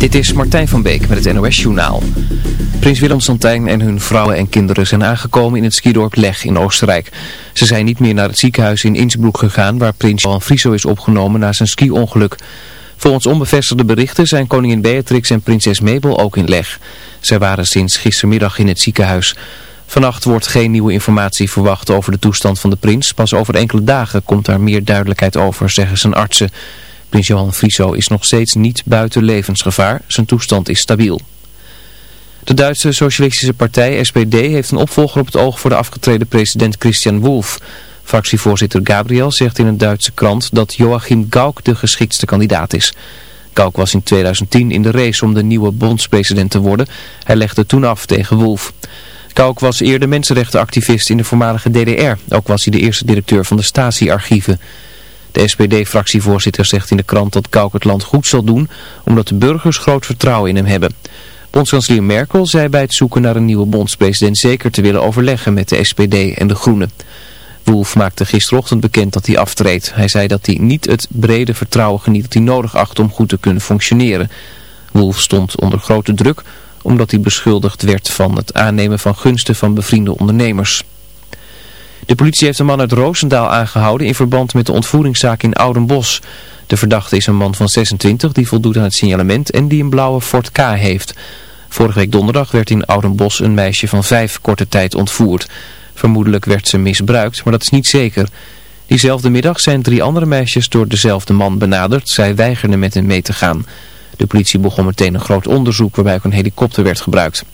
Dit is Martijn van Beek met het NOS-journaal. Prins Willem-Santijn en hun vrouwen en kinderen zijn aangekomen in het skidorp Leg in Oostenrijk. Ze zijn niet meer naar het ziekenhuis in Innsbruck gegaan waar prins Johan Friso is opgenomen na zijn ski-ongeluk. Volgens onbevestigde berichten zijn koningin Beatrix en prinses Mabel ook in Leg. Zij waren sinds gistermiddag in het ziekenhuis. Vannacht wordt geen nieuwe informatie verwacht over de toestand van de prins. Pas over enkele dagen komt daar meer duidelijkheid over, zeggen zijn artsen. Prins Johan Friso is nog steeds niet buiten levensgevaar. Zijn toestand is stabiel. De Duitse Socialistische Partij, SPD, heeft een opvolger op het oog voor de afgetreden president Christian Wolff. Fractievoorzitter Gabriel zegt in een Duitse krant dat Joachim Gauck de geschiktste kandidaat is. Gauck was in 2010 in de race om de nieuwe bondspresident te worden. Hij legde toen af tegen Wolff. Gauck was eerder mensenrechtenactivist in de voormalige DDR. Ook was hij de eerste directeur van de Stasi-archieven. De SPD-fractievoorzitter zegt in de krant dat Kauk het land goed zal doen, omdat de burgers groot vertrouwen in hem hebben. Bondskanselier Merkel zei bij het zoeken naar een nieuwe bondspresident zeker te willen overleggen met de SPD en de Groenen. Wolf maakte gisterochtend bekend dat hij aftreedt. Hij zei dat hij niet het brede vertrouwen geniet dat hij nodig acht om goed te kunnen functioneren. Wolf stond onder grote druk omdat hij beschuldigd werd van het aannemen van gunsten van bevriende ondernemers. De politie heeft een man uit Roosendaal aangehouden in verband met de ontvoeringszaak in Oudenbos. De verdachte is een man van 26 die voldoet aan het signalement en die een blauwe Ford K heeft. Vorige week donderdag werd in Oudenbos een meisje van vijf korte tijd ontvoerd. Vermoedelijk werd ze misbruikt, maar dat is niet zeker. Diezelfde middag zijn drie andere meisjes door dezelfde man benaderd. Zij weigerden met hen mee te gaan. De politie begon meteen een groot onderzoek waarbij ook een helikopter werd gebruikt.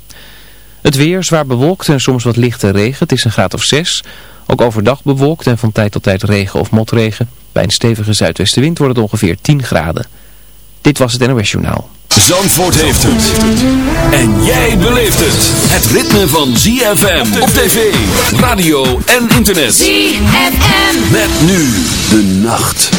Het weer zwaar bewolkt en soms wat lichte regen. Het is een graad of 6. Ook overdag bewolkt en van tijd tot tijd regen of motregen. Bij een stevige zuidwestenwind wordt het ongeveer 10 graden. Dit was het NOS Journaal. Zandvoort heeft het. En jij beleeft het. Het ritme van ZFM op tv, radio en internet. ZFM. Met nu de nacht.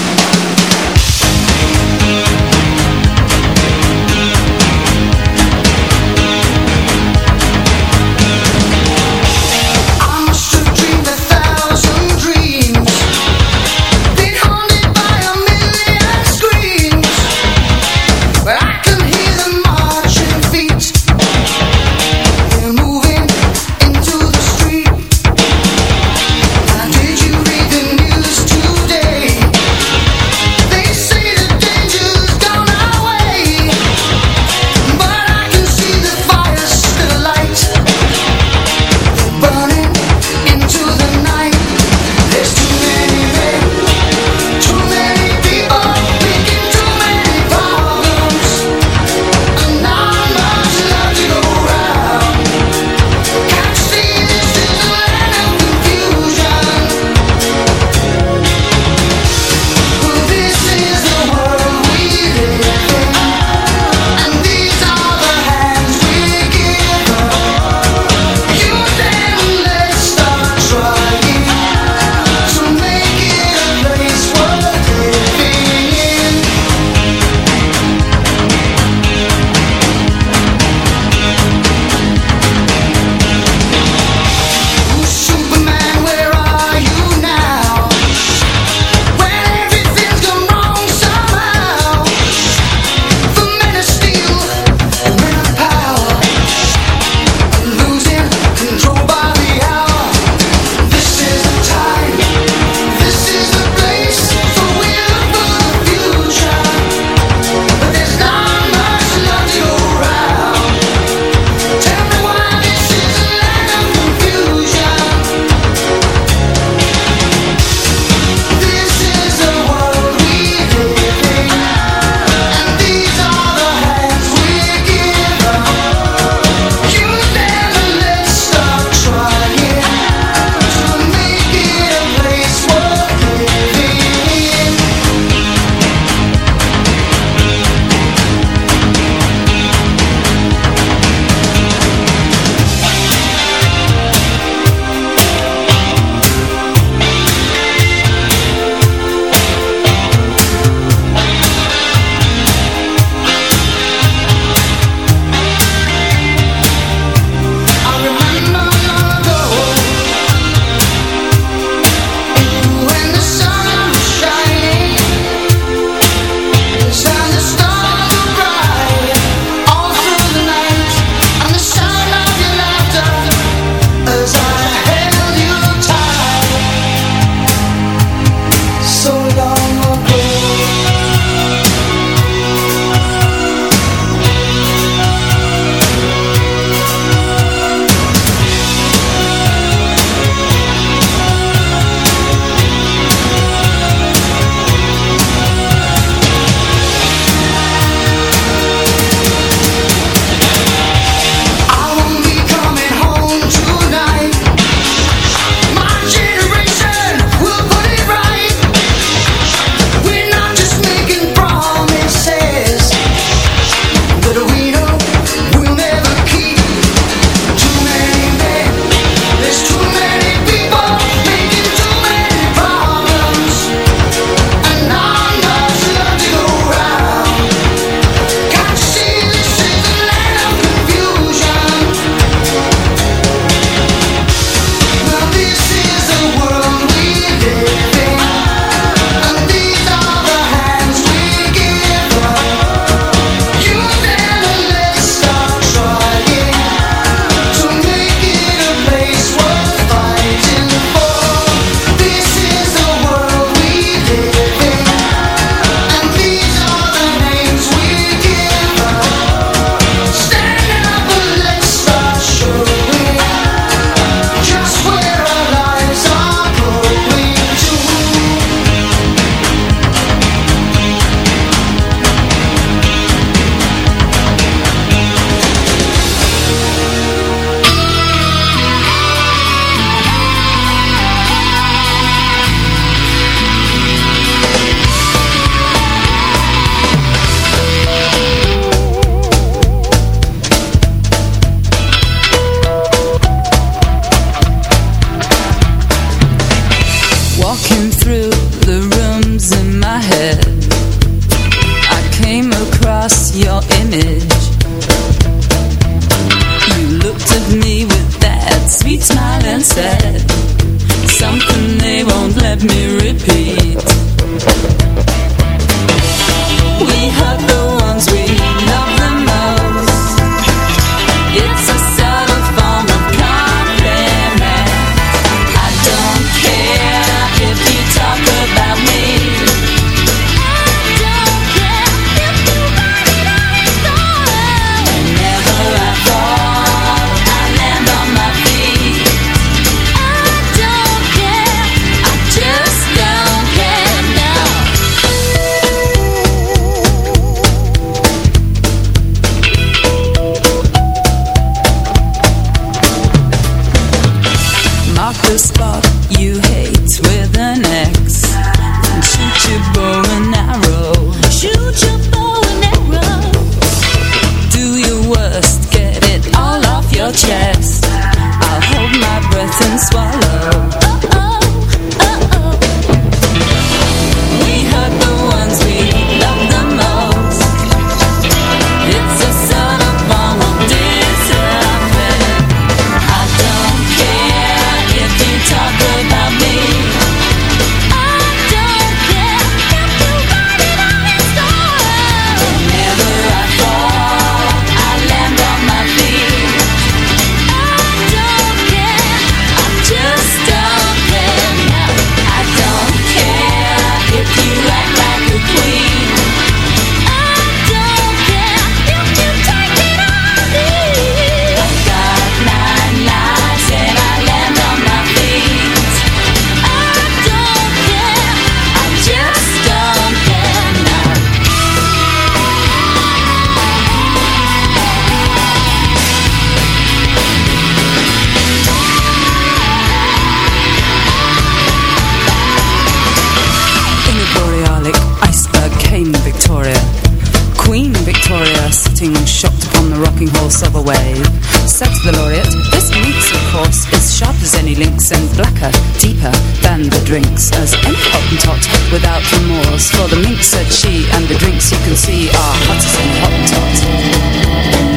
the Rocking Horse of a Wave. Said the laureate, this week's, of course, is sharp as any lynx and blacker, deeper than the drinks, as any hottentot without remorse. For the mink, said she, and the drinks you can see are hot as any hottentot.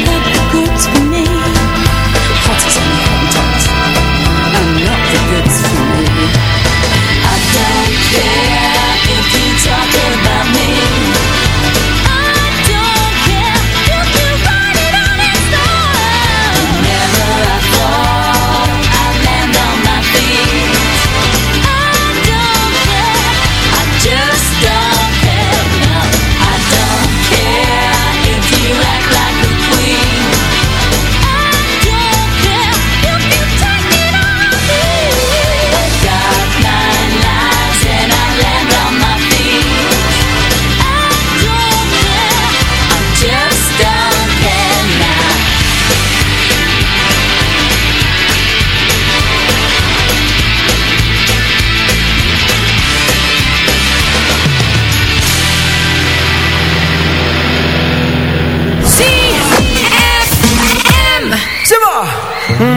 The goods for me, hot as any hottentot, and not the goods for me. I don't care.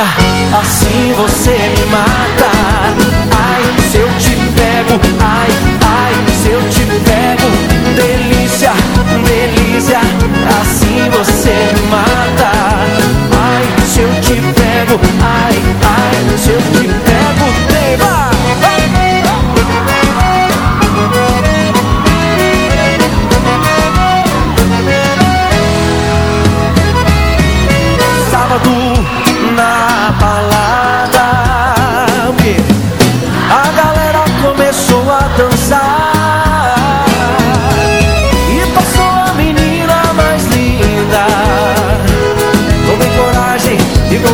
assim você me mata Ai, se eu te pego, ai, ai, se eu te pego delícia, delícia, assim você me mata. Ai, se eu te pego, ai, ai, se eu te pego, tema. Sábado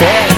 Yeah.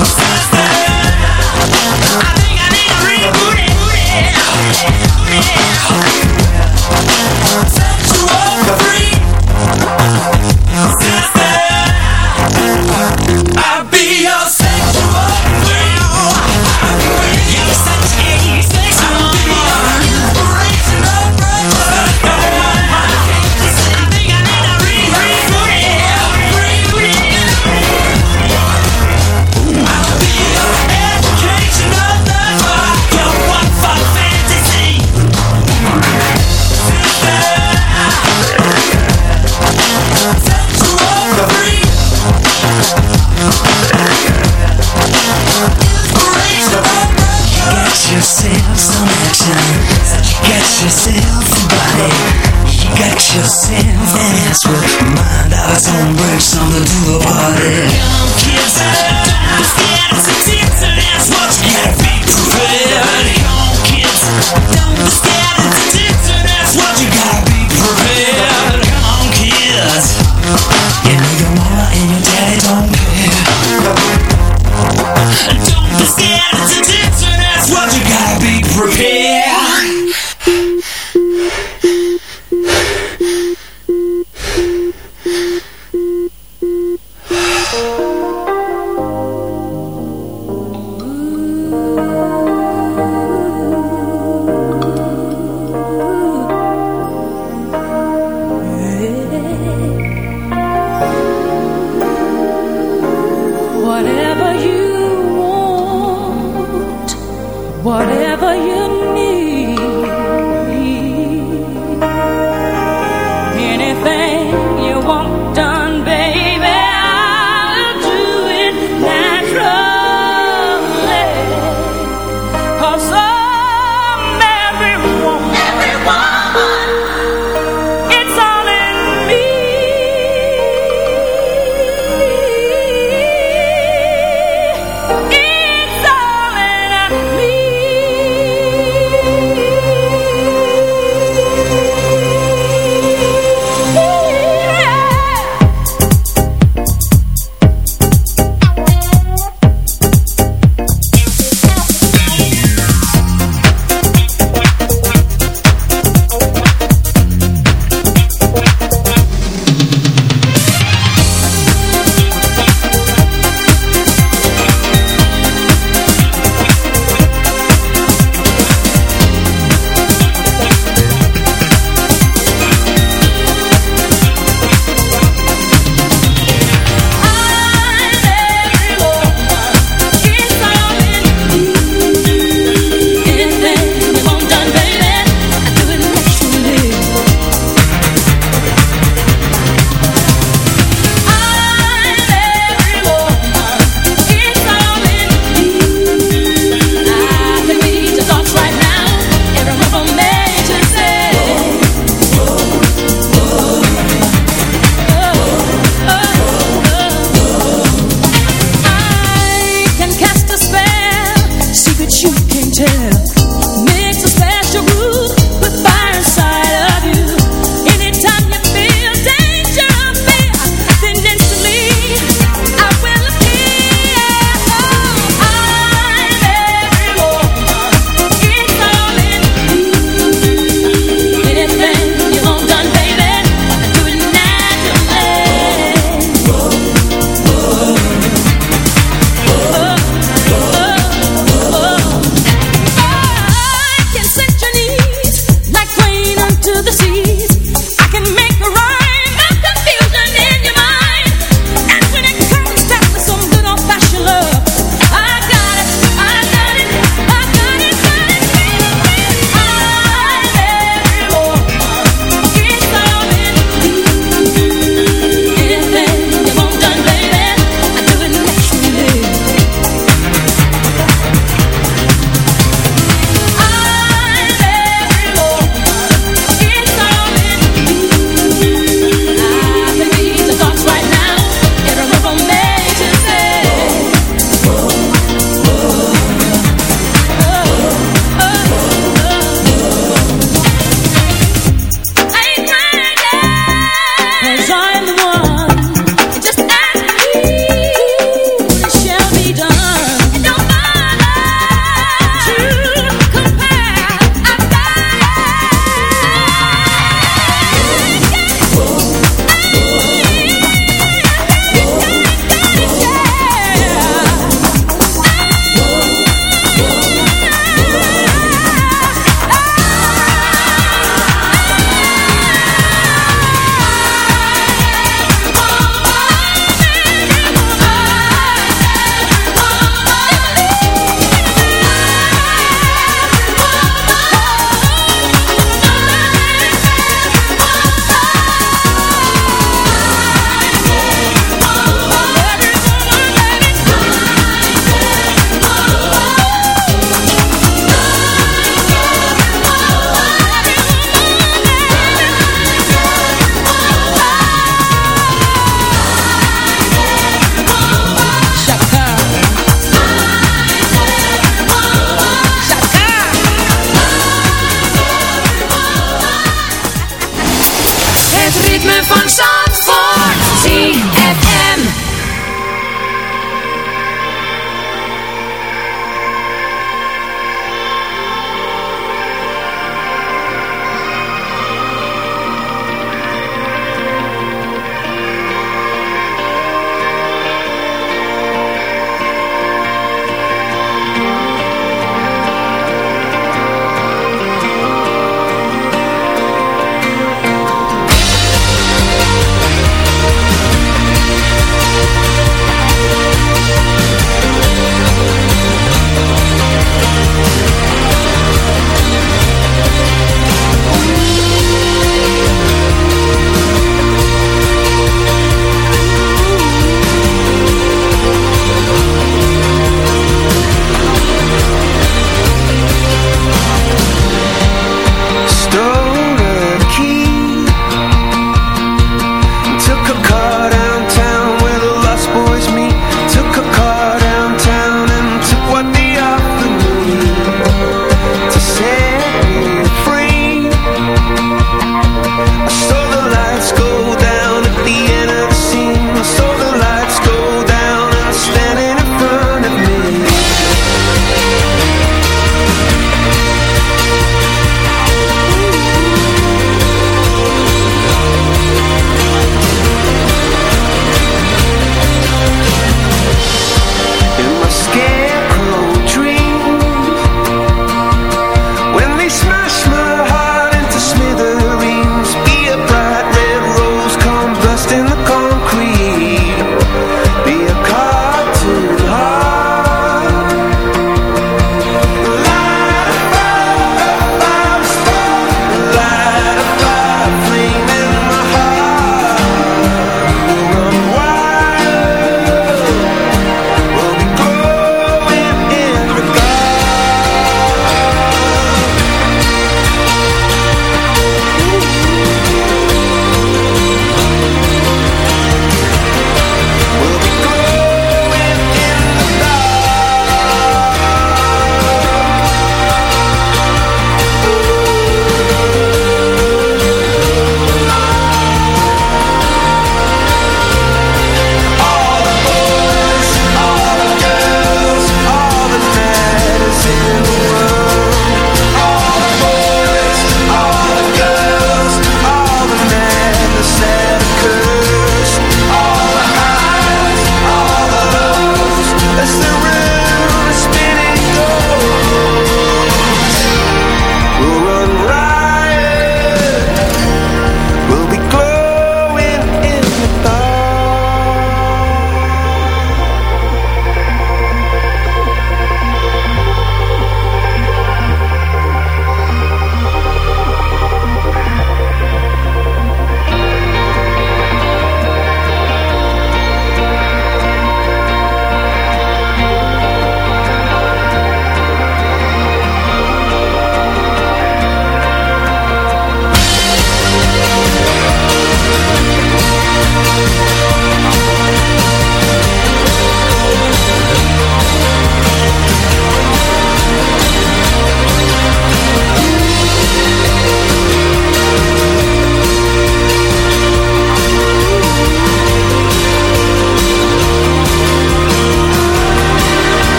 now.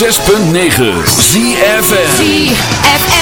106.9 ZFM ZFM.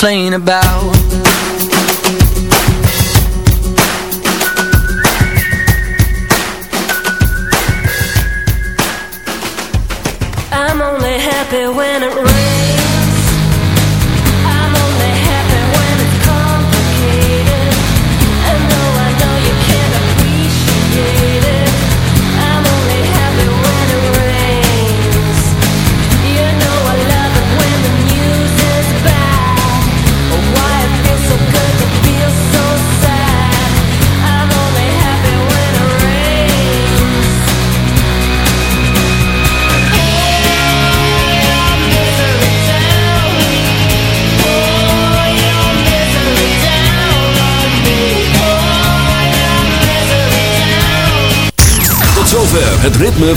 complain about.